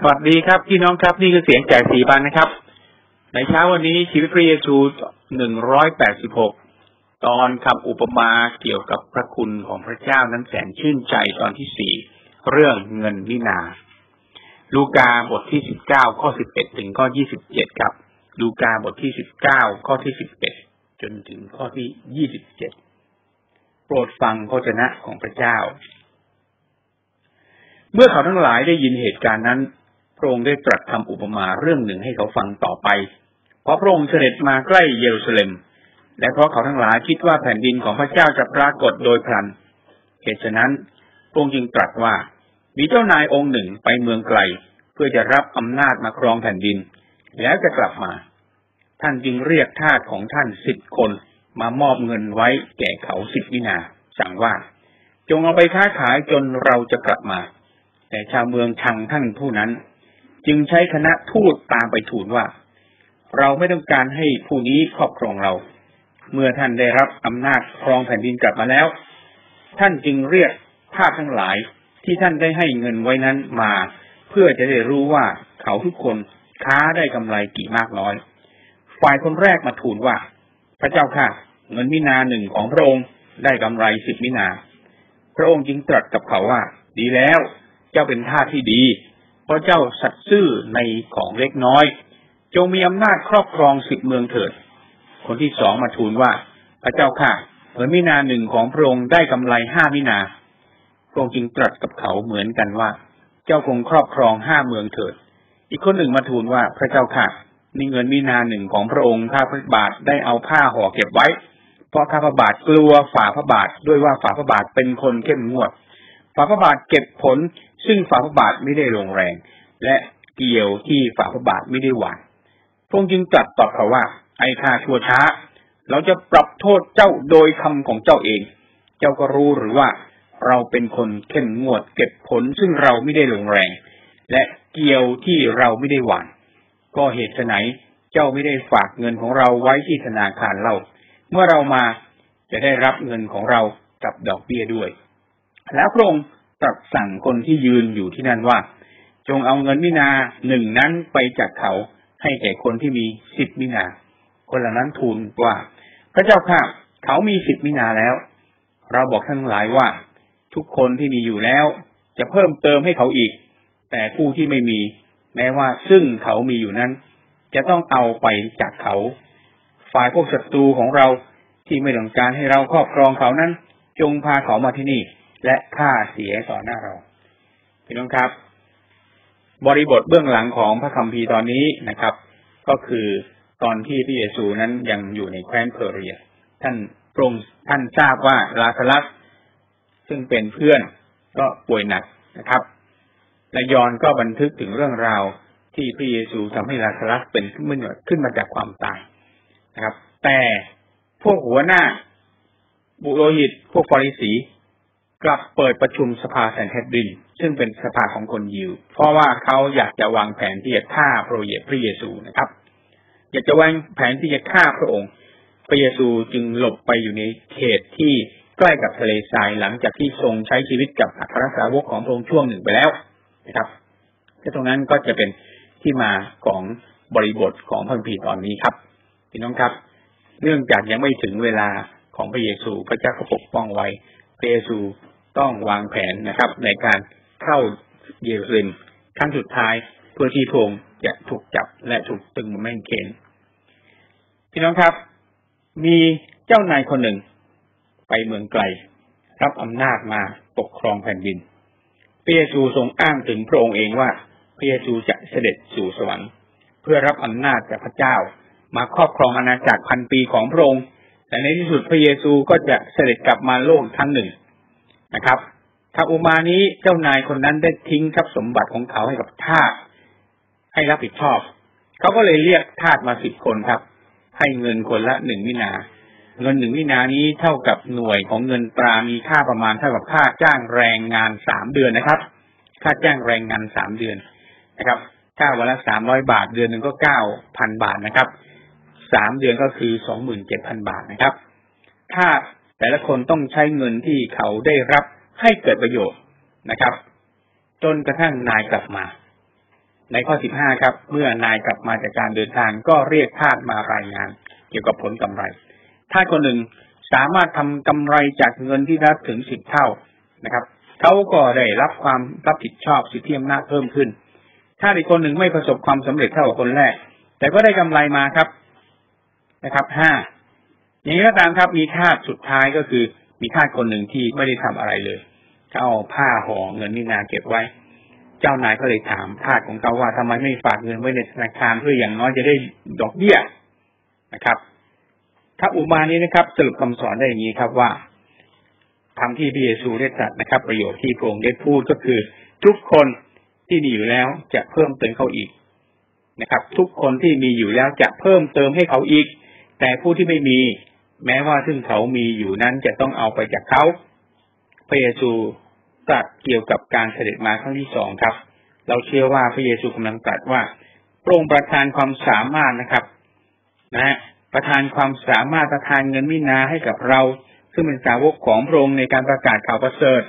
สวัสดีครับพี่น้องครับนี่คือเสียงแจกสีบันนะครับ ในเช้าวันนี้ชีวิตพระเยซูหนึ่งร้อยแปดสิบหกตอนคำอุปมาเกี่ยวกับพระคุณของพระเจ้านั้นแสนชื่นใจตอนที่สี่เรื่องเงินวินา ลูกาบทที่สิบเก้าข้อสิบเอ็ดถึงข้อยี่สิบเจ็ดครับ ลูกาบทที่สิบเก้าข้อที่สิบเอ็ดจนถึงข้อที่ยี่สิบเจ็ดโปรดฟังพระเจ้าของพระเจ้า เมื่อเขาทั้งหลายได้ยินเหตุการณ์นั้น พระองค์ได้ตรัสคำอุปมาเรื่องหนึ่งให้เขาฟังต่อไป เพราะพระองค์เสด็จมาใกล้เยรูซาเล็ม และเพราะเขาทั้งหลายคิดว่าแผ่นดินของพระเจ้าจะปรากฏโดยพลัน เหตุฉะนั้นพระองค์จึงตรัสว่า มีเจ้านายองค์หนึ่งไปเมืองไกล เพื่อจะรับอำนาจมาครองแผ่นดิน แล้วจะกลับมา ท่านจึงเรียกทาสของท่านสิบคนมามอบเงินไว้แก่เขาสิบวินา สั่งว่า จงเอาไปค้าขายจนเราจะกลับมา แต่ชาวเมืองชังท่านผู้นั้น จึงใช้คณะทูตตามไปทูลว่า เราไม่ต้องการให้ผู้นี้ครอบครองเรา เมื่อท่านได้รับอำนาจครองแผ่นดินกลับมาแล้ว ท่านจึงเรียกทาสทั้งหลายที่ท่านได้ให้เงินไว้นั้นมา เพื่อจะได้รู้ว่าเขาทุกคนค้าได้กำไรกี่มากน้อย ฝ่ายคนแรกมาทูลว่า พระเจ้าค่ะ เงินมินาหนึ่งของพระองค์ได้กำไรสิบมินา พระองค์จึงตรัสกับเขาว่า ดีแล้ว เจ้าเป็นทาสที่ดี เพราะเจ้าสัตซ์ซื่อในของเล็กน้อย จงมีอำนาจครอบครองสิบเมืองเถิด คนที่สองมาทูลว่า พระเจ้าค่ะเหมือนมินาหนึ่งของพระองค์ได้กำไรห้ามินาพระองค์จึงตรัสกับเขาเหมือนกันว่า เจ้าคงครอบครองห้าเมืองเถิด อีกคนหนึ่งมาทูลว่าพระเจ้าค่ะนี่เงินมินาหนึ่งของพระองค์ข้าพระบาทได้เอาผ้าห่อเก็บไว้ เพราะข้าพระบาทกลัวฝ่าพระบาทด้วยว่าฝ่าพระบาทเป็นคนเข้มงวด ฝ่าพระบาทเก็บผล ซึ่งฝ่าพระบาทไม่ได้ลงแรง และเกี่ยวที่ฝ่าพระบาทไม่ได้หวานพระองค์จึงตรัสตอบเขาว่า ไอ้ข้าชั่วช้า เราจะปรับโทษเจ้าโดยคำของเจ้าเอง เจ้าก็รู้หรือว่า เราเป็นคนเข้มงวดเก็บผล ซึ่งเราไม่ได้ลงแรง และเกี่ยวที่เราไม่ได้หวานก็เหตุไหนเจ้าไม่ได้ฝากเงินของเราไว้ที่ธนาคารเรา เมื่อเรามาจะได้รับเงินของเรากับดอกเบี้ยด้วย แล้วพระองค์ตรัสสั่งคนที่ยืนอยู่ที่นั่นว่า จงเอาเงินมินาหนึ่งนั้นไปจากเขาให้แก่คนที่มีสิบมินา คนเหล่านั้นทูลว่า พระเจ้าข้าเขามีสิบมินาแล้ว เราบอกทั้งหลายว่า ทุกคนที่มีอยู่แล้ว จะเพิ่มเติมให้เขาอีก แต่ผู้ที่ไม่มี แม้ว่าซึ่งเขามีอยู่นั้น จะต้องเอาไปจากเขา ฝ่ายพวกศัตรูของเราที่ไม่ต้องการให้เราครอบครองเขานั้น จงพาเขามาที่นี่ และค่าเสียต่อหน้าเราพี่น้องครับ บริบทเบื้องหลังของพระคัมภีร์ตอนนี้นะครับ ก็คือตอนที่พระเยซูนั้นยังอยู่ในแคว้นเพอเรีย ท่านปรงท่านทราบว่าลาซาลัสซึ่งเป็นเพื่อนก็ป่วยหนักนะครับ และยอนก็บันทึกถึงเรื่องราวที่พระเยซูทำให้ลาซาลัสเป็นขึ้นมาขึ้นมาจากความตายนะครับ แต่พวกหัวหน้า บุโรหิตพวกฟาริสี กลับเปิดประชุมสภาแซนเทดดินซึ่งเป็นสภาของคนยิว เพราะว่าเขาอยากจะวางแผนที่จะฆ่าพระเยพระเยซูนะครับ อยากจะวางแผนที่จะฆ่าพระองค์ พระเยซูจึงหลบไปอยู่ในเขตที่ใกล้กับทะเลทรายหลังจากที่ทรงใช้ชีวิตกับอัครสาวกของพระองค์ช่วงหนึ่งไปแล้วนะครับและตรงนั้นก็จะเป็นที่มาของบริบทของพระพีตอนนี้ครับพี่น้องครับ เนื่องจากยังไม่ถึงเวลาของพระเยซู พระเจ้าก็ปกป้องไว้พระเยซู ต้องวางแผนนะครับ ในการเข้าเยรูซาเล็มครั้งสุดท้ายเพื่อที่พงจะถูกจับและถูกตึงแม่งเขนพี่น้องครับ มีเจ้านายคนหนึ่ง ไปเมืองไกล รับอำนาจมาปกครองแผ่นดินพระเยซูทรงอ้างถึงพระองค์เองว่าพระเยซูจะเสด็จสู่สวรรค์ เพื่อรับอำนาจจากพระเจ้า มาครอบครองอาณาจักรพันปีของพระองค์แต่ในที่สุดพระเยซูก็จะเสด็จกลับมาโลกทั้งหนึ่ง นะครับทาอุมานี้เจ้านายคนนั้นได้ทิ้งทรัพย์สมบัติของเขาให้กับทาสให้รับผิดชอบ เขาก็เลยเรียกทาสมาสิบคนครับ ให้เงินคนละหนึ่งวินา เงินหนึ่งวินานี้เท่ากับหน่วยของเงินตรามีค่าประมาณเท่ากับค่าจ้างแรงงานสามเดือนนะครับ ค่าจ้างแรงงานสามเดือนนะครับค่าวันละสามร้อยบาทเดือนหนึ่งก็เก้าพันบาทนะครับสามเดือนก็คือสองหมื่นเจ็ดพันบาทนะครับ ถ้า แต่ละคนต้องใช้เงินที่เขาได้รับให้เกิดประโยชน์นะครับ จนกระทั่งนายกลับมา ในข้อสิบห้าครับ เมื่อนายกลับมาจากการเดินทางก็เรียกทาสมารายงาน เกี่ยวกับผลกำไรทาสคนหนึ่งสามารถทำกำไรจากเงินที่ได้ถึงสิบเท่านะครับเขาก็ได้รับความรับผิดชอบสิทธิอำนาจเพิ่มขึ้นถ้าอีกคนหนึ่งไม่ประสบความสำเร็จเท่ากับคนแรก แต่ก็ได้กำไรมาครับนะครับห้า อย่างนี้ก็ตามครับ มีทาสสุดท้ายก็คือ มีทาสคนหนึ่งที่ไม่ได้ทำอะไรเลยเขาเอาผ้าห่อเงินนี่นาเก็บไว้ เจ้านายก็เลยถามทาสของเขาว่าทำไมไม่ฝากเงินไว้ในธนาคารเพื่ออย่างน้อยจะได้ดอกเบี้ยนะครับถ้าอุมานี้นะครับ สรุปคำสอนได้อย่างนี้ครับว่าคำที่พระเยซูได้ตรัสนะครับ ประโยชน์ที่พระองค์ได้พูดก็คือ ทุกคนที่มีอยู่แล้วจะเพิ่มเติมเขาอีกนะครับ ทุกคนที่มีอยู่แล้วจะเพิ่มเติมให้เขาอีก แต่ผู้ที่ไม่มี แม้ว่าซึ่งเขามีอยู่นั้นจะต้องเอาไปจากเขา พระเยซูตรัสเกี่ยวกับการเสด็จมาครั้งที่สองครับ เราเชื่อว่าพระเยซูกำลังตรัสว่าพระองค์ประทานความสามารถนะครับนะประทานความสามารถประทานเงินวินาให้กับเรา ซึ่งเป็นสาวกของพระองค์ในการประกาศข่าวประเสริฐ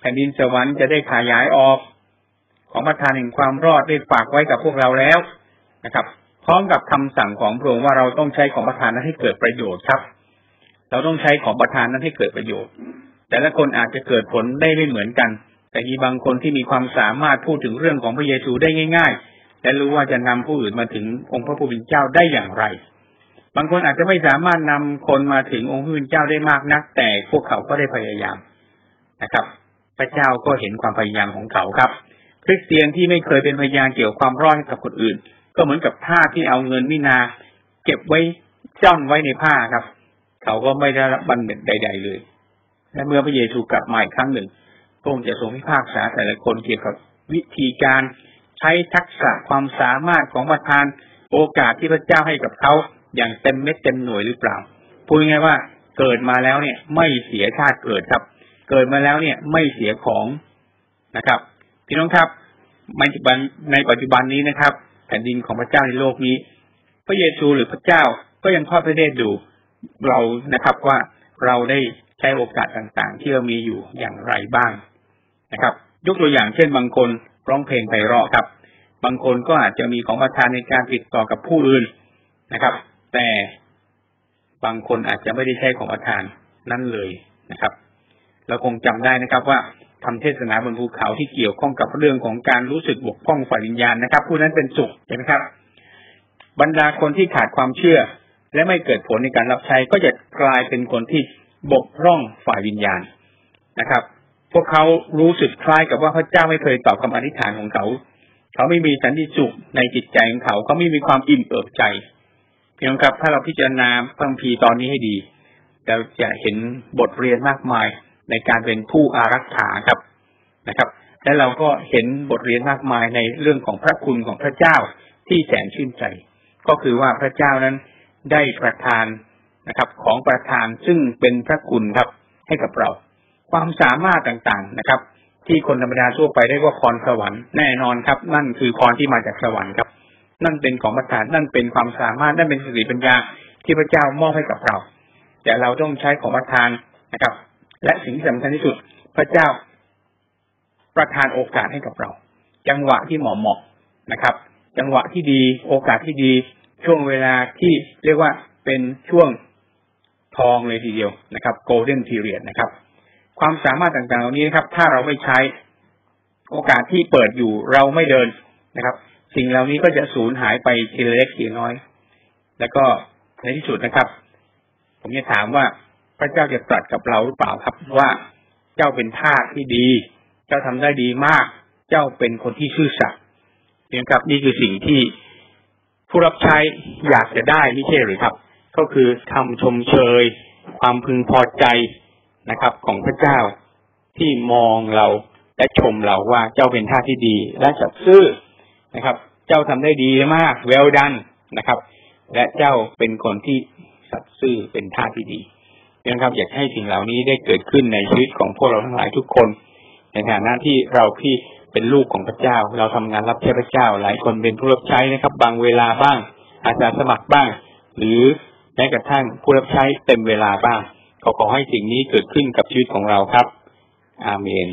แผ่นดินสวรรค์จะได้ขยายออก ของประทานแห่งความรอดได้ฝากไว้กับพวกเราแล้วนะครับ พร้อมกับคำสั่งของพระองค์ว่าเราต้องใช้ของประทานนั้นให้เกิดประโยชน์ครับ เราต้องใช้ของประทานนั้นให้เกิดประโยชน์ แต่ละคนอาจจะเกิดผลได้ไม่เหมือนกัน แต่มีบางคนที่มีความสามารถพูดถึงเรื่องของพระเยซูได้ง่าย ๆ และรู้ว่าจะนำผู้อื่นมาถึงองค์พระผู้เป็นเจ้าได้อย่างไร บางคนอาจจะไม่สามารถนำคนมาถึงองค์พระผู้เป็นเจ้าได้มากนัก แต่พวกเขาก็ได้พยายามนะครับ พระเจ้าก็เห็นความพยายามของเขาครับ คริสเตียนที่ไม่เคยเป็นพยานเกี่ยวความรอดกับคนอื่น ก็เหมือนกับผ้าที่เอาเงินวินา เก็บไว้จ้อนไว้ในผ้าครับ เขาก็ไม่ได้รับบันเด็ดใด ๆ เลย และเมื่อพระเยซูกลับมาอีกครั้งหนึ่งพระองค์จะทรงพิพากษาแต่ละคนเกี่ยวกับวิธีการใช้ทักษะความสามารถของประธานโอกาสที่พระเจ้าให้กับเขาอย่างเต็มเม็ดเต็มหน่วยหรือเปล่าพูดง่ายว่าเกิดมาแล้วเนี่ย ไม่เสียชาติเกิดครับ เกิดมาแล้วเนี่ย ไม่เสียของนะครับ พี่น้องครับในปัจจุบันในปัจจุบันนี้นะครับ แผ่นดินของพระเจ้าในโลกนี้ พระเยซูหรือพระเจ้าก็ยังทอดพระเนตรดูเรานะครับว่าเราได้ใช้โอกาสต่างๆ ที่เรามีอยู่อย่างไรบ้างนะครับ ยกตัวอย่างเช่นบางคนร้องเพลงไพเราะครับ บางคนก็อาจจะมีของประทานในการติดต่อกับผู้อื่นนะครับ แต่บางคนอาจจะไม่ได้ใช้ของประทานนั่นเลยนะครับ เราคงจำได้นะครับว่า ทำเทศนาบนภูเขาที่เกี่ยวข้องกับเรื่องของการรู้สึกบกพร่องฝ่ายวิญญาณนะครับ ผู้นั้นเป็นสุขเห็นไหมครับ บรรดาคนที่ขาดความเชื่อ และไม่เกิดผลในการรับใช้ก็จะกลายเป็นคนที่บกพร่องฝ่ายวิญญาณนะครับ พวกเขารู้สึกคล้ายกับว่าพระเจ้าไม่เคยตอบคำอธิษฐานของเขา เขาไม่มีสันติสุขในจิตใจของเขา เขาไม่มีความอิ่มเอิบใจเพี่น้องครับถ้าเราพิจารณาพระคัมภีตอนนี้ให้ดีเราจะเห็นบทเรียนมากมาย ในการเป็นผู้อารักขาครับนะครับ และเราก็เห็นบทเรียนมากมายในเรื่องของพระคุณของพระเจ้าที่แสนชื่นใจ ก็คือว่าพระเจ้านั้นได้ประทานนะครับ ของประทานซึ่งเป็นพระคุณครับให้กับเรา ความสามารถต่างๆนะครับ ที่คนธรรมดาทั่วไปเรียกว่าพรสวรรค์แน่นอนครับ นั่นคือพรที่มาจากสวรรค์ครับ นั่นเป็นของประทานนั่นเป็นความสามารถนั่นเป็นสติปัญญาที่พระเจ้ามอบให้กับเรา แต่เราต้องใช้ของประทานนะครับ และสิ่งที่สำคัญที่สุด พระเจ้าประทานโอกาสให้กับเรา จังหวะที่เหมาะเหมาะนะครับ จังหวะที่ดี โอกาสที่ดี ช่วงเวลาที่เรียกว่าเป็นช่วงทองเลยทีเดียวนะครับ golden period นะครับ ความสามารถต่างๆเหล่านี้นะครับ ถ้าเราไม่ใช้โอกาสที่เปิดอยู่เราไม่เดินนะครับ สิ่งเหล่านี้ก็จะสูญหายไปทีละเล็กทีน้อย แล้วก็ในที่สุดนะครับ ผมจะถามว่า พระเจ้าจะตรัสกับเราหรือเปล่าครับว่าเจ้าเป็นทาสที่ดี เจ้าทำได้ดีมาก เจ้าเป็นคนที่ซื่อสัตย์เนี่ยครับนี่คือสิ่งที่ผู้รับใช้อยากจะได้ไม่ใช่หรือครับ ก็คือคำชมเชย ความพึงพอใจนะครับ ของพระเจ้าที่มองเราและชมเราว่าเจ้าเป็นท่าที่ดีและสัตย์ซื่อนะครับ เจ้าทำได้ดีมากเวลดันนะครับ และเจ้าเป็นคนที่สัตย์ซื่อเป็นท่าที่ดี นะครับ อยากให้สิ่งเหล่านี้ได้เกิดขึ้นในชีวิตของพวกเราทั้งหลายทุกคน ในฐานะที่เราพี่เป็นลูกของพระเจ้า เราทำงานรับใช้พระเจ้า หลายคนเป็นผู้รับใช้นะครับ บางเวลาบ้าง อาสาสมัครบ้าง หรือแม้กระทั่งผู้รับใช้เต็มเวลาบ้างขอขอให้สิ่งนี้เกิดขึ้นกับชีวิตของเราครับ อาเมน